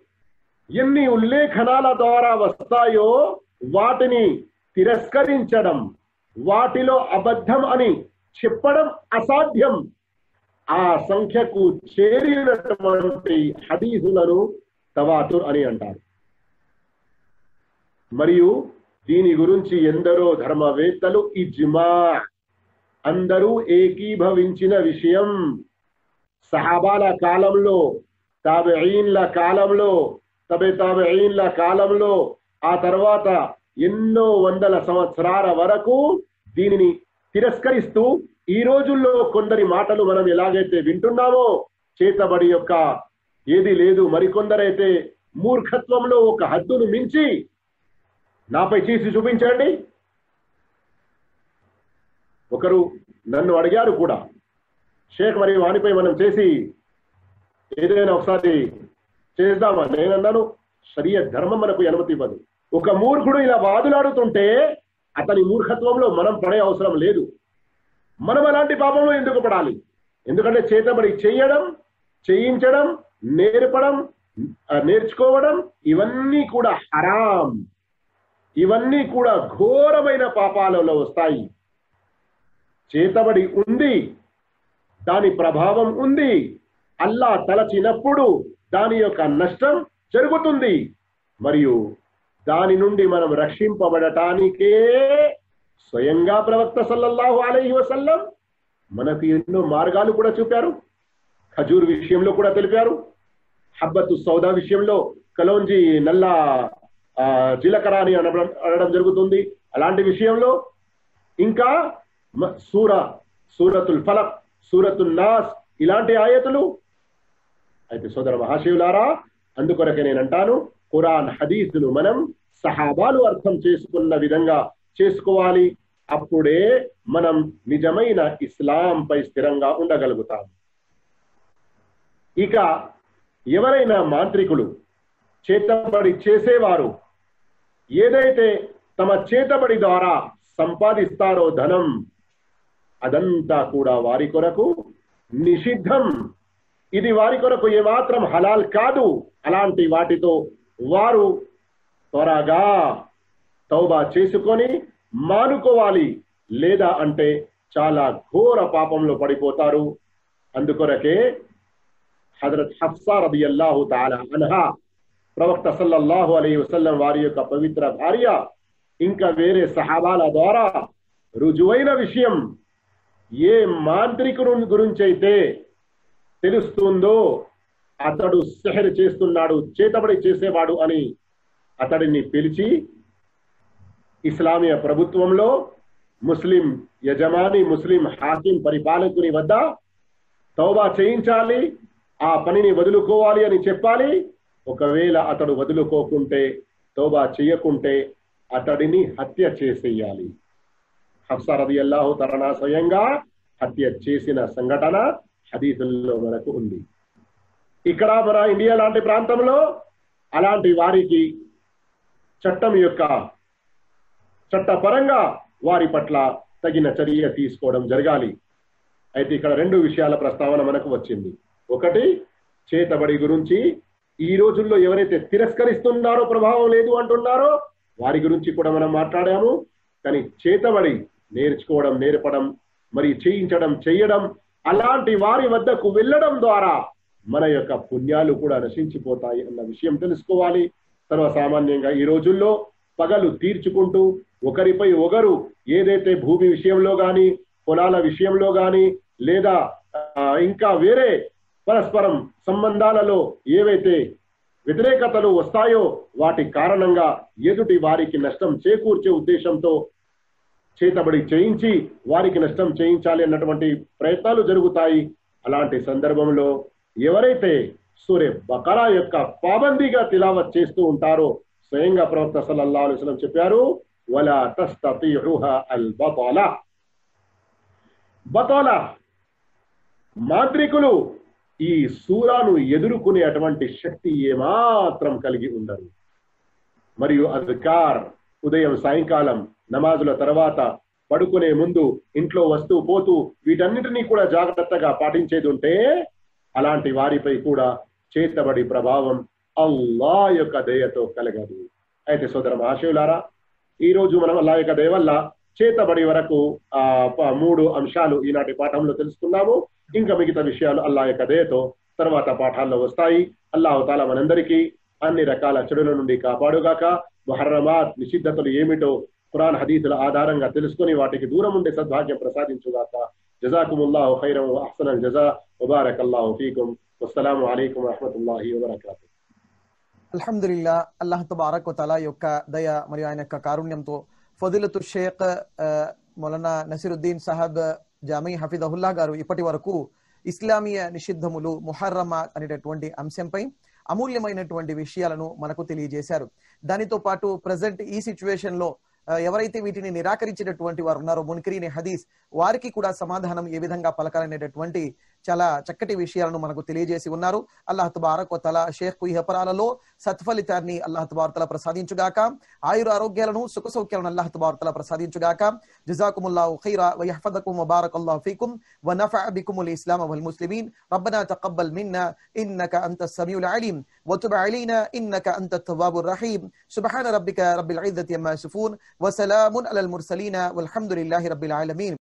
ఎన్ని ఉల్లేఖనాల ద్వారా వస్తాయో వాటిని తిరస్కరించడం వాటిలో అబద్ధం అని చెప్పడం అసాధ్యం. ఆ సంఖ్యకు చేరినటువంటి హదీసులను తవాతుర్ అని అంటారు. మరియు దీని గురించి ఎందరో ధర్మవేత్తలు ఇజ్మా అందరూ ఏకీభవించిన విషయం. సహాబాల కాలంలో తాబెయిన్ల కాలంలో తబె తాబెయిన్ల కాలంలో ఆ తర్వాత ఎన్నో వందల సంవత్సరాల వరకు దీనిని తిరస్కరిస్తూ ఈ రోజుల్లో కొందరి మాటలు మనం ఎలాగైతే వింటున్నామో చేతబడి యొక్క ఏది లేదు మరికొందరైతే మూర్ఖత్వంలో ఒక హద్దును మించి నాపై చేసి చూపించండి. ఒకరు నన్ను అడిగారు కూడా షేక్ మరి వాణిపై మనం చేసి ఏదైనా ఒకసారి చేద్దామా? నేనన్నాను శరీర ధర్మం మనకు అనుమతి ఇవ్వదు. ఒక మూర్ఖుడు ఇలా వాదులాడుతుంటే అతని మూర్ఖత్వంలో మనం పడే అవసరం లేదు. మనం అలాంటి పాపంలో ఎందుకు పడాలి? ఎందుకంటే చేతబడి చేయడం చేయించడం నేర్పడం నేర్చుకోవడం ఇవన్నీ కూడా హరాం. ఇవన్నీ కూడా ఘోరమైన పాపాలలో వస్తాయి. చేతబడి ఉంది దాని ప్రభావం ఉంది అల్లా తలచినప్పుడు దాని యొక్క నష్టం జరుగుతుంది. మరియు దాని నుండి మనం రక్షింపబడటానికే స్వయంగా ప్రవక్త సల్లల్లాహు అలైహి వసల్లం మనకు ఎన్నో మార్గాలు కూడా చూపారు. ఖజూర్ విషయంలో కూడా తెలిపారు. హబ్బతు సౌదా విషయంలో కలోంజి నల్ల ఆ, జీలకర్ర అని అనడం అనడం జరుగుతుంది. అలాంటి విషయంలో ఇంకా సూర సూరతుల్ ఫలక్ సూరతుల్ నాస్ ఇలాంటి ఆయతులు. అయితే సోదర మహాశివులారా అందుకొరకే నేను అంటాను ఖురాన్ హదీసులు మనం సహాబాలు అర్థం చేసుకున్న విధంగా చేసుకోవాలి అప్పుడే మనం నిజమైన ఇస్లాంపై స్థిరంగా ఉండగలుగుతాం. ఇక ఎవరైనా మాంత్రికులు చేతబడి చేసేవారు ఏదైతే తమ చేతబడి ద్వారా సంపాదిస్తారో ధనం అదంతా కూడా వారి కొరకు నిషిద్ధం. ఇది వారి కొరకు ఏమాత్రం హలాల్ కాదు. అలాంటి వాటితో వారు త్వరగా తౌబా చేసుకొని మానుకోవాలి. లేదా అంటే చాలా ఘోర పాపంలో పడిపోతారు. అందుకొరకే హజరత్ హఫ్సా రదియల్లాహు అల్లాహు అన్హా ప్రవక్త సల్లల్లాహు అలీ వసల్లం వారి యొక్క పవిత్ర భార్య ఇంకా వేరే సహాబాల ద్వారా రుజువైన విషయం ఏ మాంత్రికుడు గురించి అయితే తెలుస్తుందో అతడు సెహర్ చేస్తున్నాడు చేతబడి చేసేవాడు అని అతడిని పిలిచి ఇస్లామియ ప్రభుత్వంలో ముస్లిం యజమాని ముస్లిం హాకిం పరిపాలకుని వద్ద తౌబా చేయించాలి ఆ పనిని వదులుకోవాలి అని చెప్పాలి. ఒకవేళ అతడు వదులుకోకుంటే తోబా చేయకుంటే అతడిని హత్య చేసేయాలి. హఫ్సారది అల్లాహు తరణా స్వయంగా హత్య చేసిన సంఘటన హదీతుల్లో మనకు ఉంది. ఇక్కడ మన ఇండియా లాంటి ప్రాంతంలో అలాంటి వారికి చట్టం యొక్క చట్టపరంగా వారి పట్ల తగిన చర్య తీసుకోవడం జరగాలి. అయితే ఇక్కడ రెండు విషయాల ప్రస్తావన మనకు వచ్చింది. ఒకటి చేతబడి గురించి ఈ రోజుల్లో ఎవరైతే తిరస్కరిస్తున్నారో ప్రభావం లేదు అంటున్నారో వారి గురించి కూడా మనం మాట్లాడాము. కానీ చేతబడి నేర్చుకోవడం నేర్పడం మరి చేయించడం చేయడం అలాంటి వారి వద్దకు వెళ్ళడం ద్వారా మన యొక్క పుణ్యాలు కూడా నశించిపోతాయి అన్న విషయం తెలుసుకోవాలి. సర్వసామాన్యంగా ఈ రోజుల్లో పగలు తీర్చుకుంటూ ఒకరిపై ఒకరు ఏదైతే భూమి విషయంలో కానీ పొలాల విషయంలో కానీ లేదా ఇంకా వేరే పరస్పరం సంబంధాలలో ఏవైతే వ్యతిరేకతలు వస్తాయో వాటి కారణంగా ఎదుటి వారికి నష్టం చేకూర్చే ఉద్దేశంతో చేతబడి చేయించి వారికి నష్టం చేయించాలి అన్నటువంటి ప్రయత్నాలు జరుగుతాయి. అలాంటి సందర్భంలో ఎవరైతే సూర్య బకరా యొక్క పాబందీగా తిలావత్ చేస్తూ ఉంటారో స్వయంగా ప్రవక్త సల్లల్లాహు అలైహి చెప్పారు ولا تستطيعها البطلة. బతల మాంత్రికులు ఈ సూరాను ఎదుర్కొనే అటువంటి శక్తి ఏమాత్రం కలిగి ఉండరు. మరియు అధికార్ ఉదయం సాయంకాలం నమాజుల తర్వాత పడుకునే ముందు ఇంట్లో వస్తూ పోతూ వీటన్నిటినీ కూడా జాగ్రత్తగా పాటించేది ఉంటే అలాంటి వారిపై కూడా చేతబడి ప్రభావం అల్లా యొక్క దయతో కలగదు. అయితే సోదర మహాశివులారా ఈ రోజు మనం అల్లా యొక్క దయవల్ల చేతబడి వరకు ఆ మూడు అంశాలు ఈనాటి పాఠంలో తెలుసుకున్నాము ఇంకా మిగతా విషయాలు అల్లా యొక్క దయతో తర్వాత పాఠాల్లో వస్తాయి. అల్లాహు తాలా మనందరికీ అన్ని రకాల చెడుల నుండి కాపాడుగాక. మహర్రమాత్ నిషిద్ధతలు ఏమిటో ఖురాన్ హదీతుల ఆధారంగా తెలుసుకొని వాటికి దూరం ఉండే సద్భాగ్యం ప్రసాదించుగాక. జజాకుముల్లాహు ఖైరం అహ్సన్ జజా. ముబారక్ అల్లాహు ఫీకుం. వస్సలాము అలైకుం వరహమతుల్లాహి అల్హమ్దుల్లా అల్లాహ్ తబారక్ తలా యొక్క దయ మరియు ఆయన యొక్క కారుణ్యంతో ఫదిలతు షేక్ మొలనా నసిరుద్దీన్ సాహబ్ జామీ హఫీదహుల్లా గారు ఇప్పటి వరకు ఇస్లామీయ నిషిద్ధములు ముహర్రమా అనేటటువంటి అంశంపై అమూల్యమైనటువంటి విషయాలను మనకు తెలియజేశారు. దానితో పాటు ప్రజెంట్ ఈ సిచ్యువేషన్లో ఎవరైతే వీటిని నిరాకరించినటువంటి వారు ఉన్నారో మున్కిరీని హదీస్ వారికి కూడా సమాధానం ఏ విధంగా పలకాలనేటటువంటి చాలా చక్కటి విషయాలను మనకు తెలియజేసి ఉన్నారు అల్లాహ్ తబారక్ తల షేఖ్ ఇహపరాలలో సత్ఫలితాన్ని అల్లాహ్ తబార్తల ప్రసాదించుగాక ఆయుర ఆరోగ్యాలను సుఖ సౌఖ్యాలను అల్లాహ్ తబార్తల ప్రసాదించుగాక జజాకుముల్లాహు ఖైరా వయహ్ఫదకుం వబారక్ అల్లాహు ఫీకుం ونفع بكم الإسلام والمسلمين ربنا تقبل منا إنك أنت السميع العليم وتب علينا إنك أنت التواب الرحيم سبحان ربك رب العزة عما يصفون وسلام على المرسلين والحمد لله رب العالمين